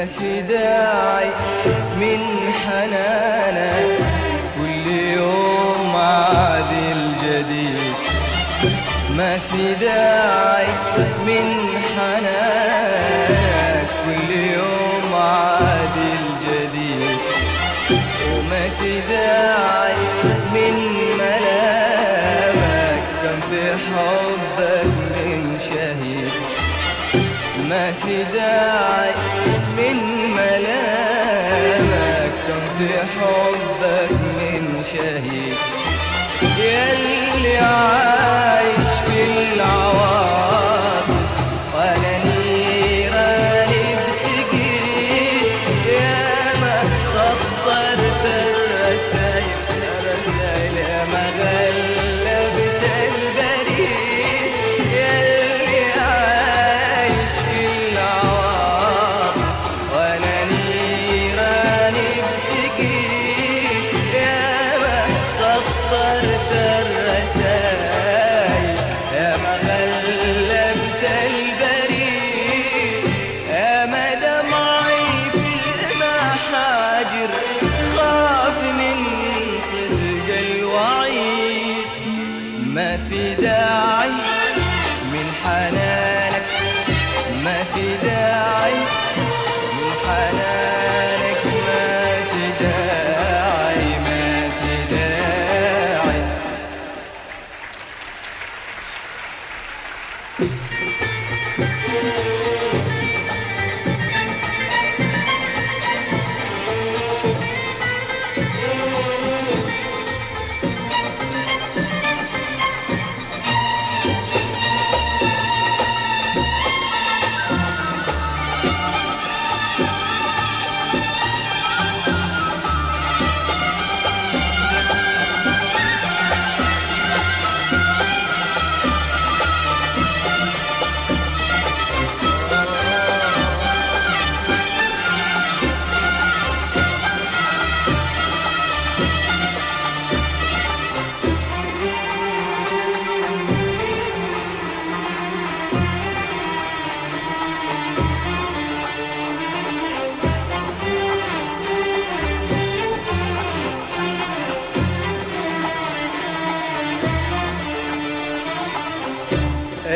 ما في داعي من حنانك كل يوم عادل جديد ما في داعي من حنانك كل يوم عادل جديد وما في داعي من ملامك كم في حبك من شهيد. ما في داعي Yeah.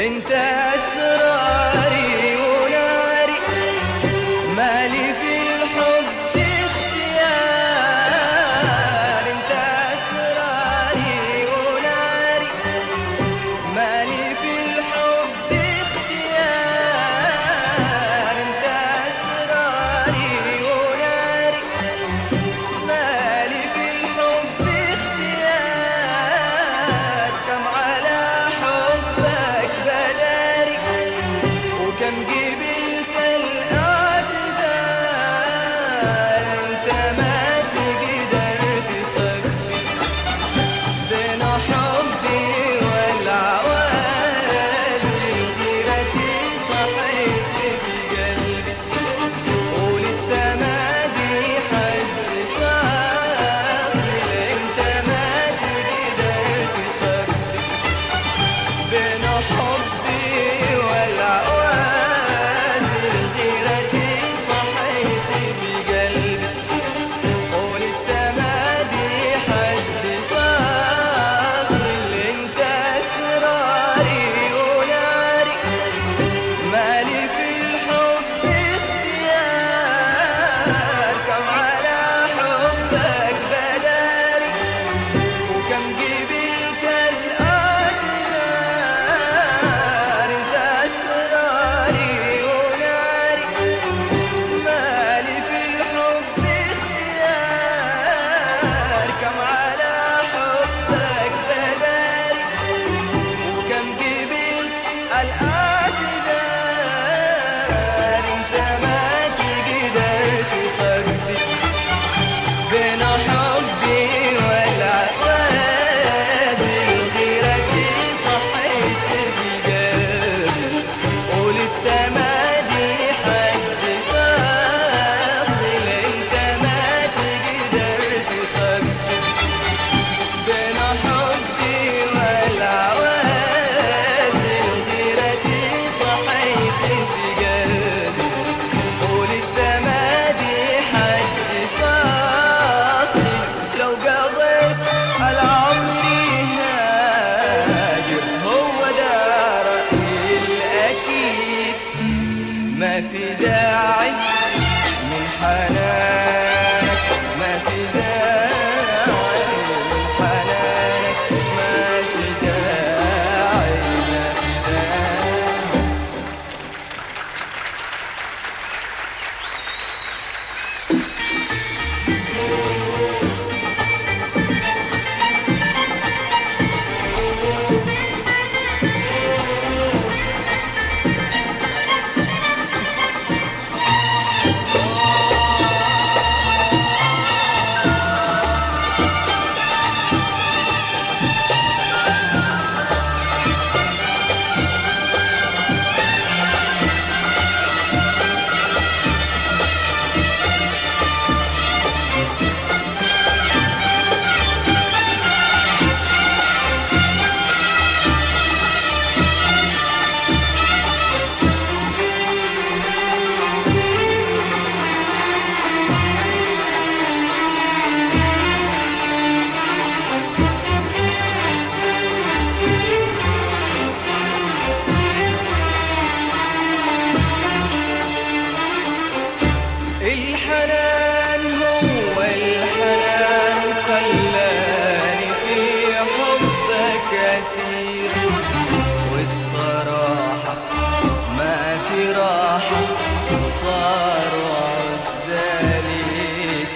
انت السبب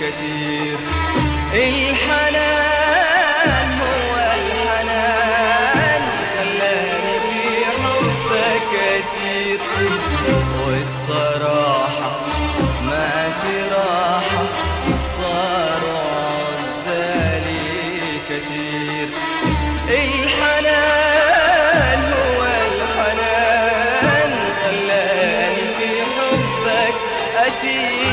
كتير الحنان هو الحنان خلاني في حبك أسير. والصراحة ما في راحة صار عزالي كتير الحنان هو الحنان خلاني في حبك أسير.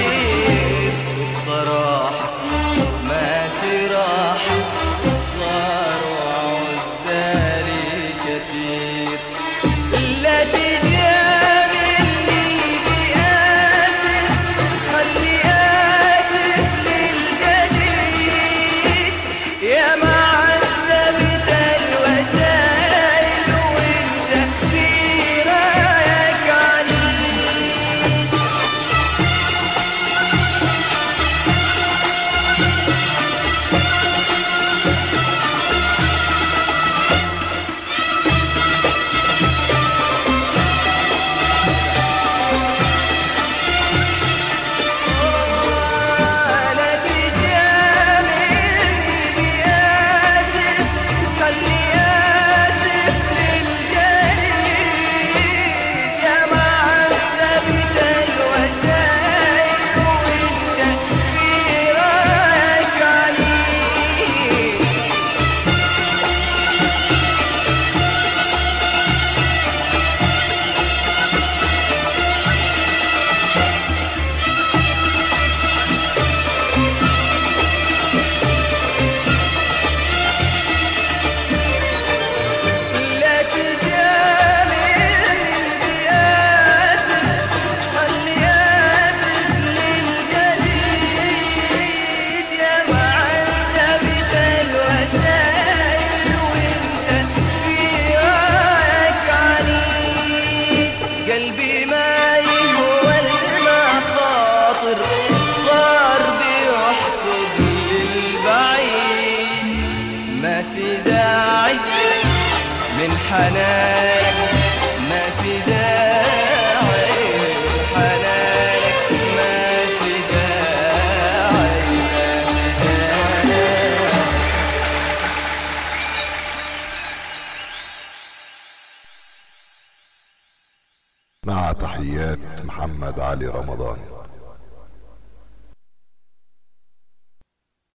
علي رمضان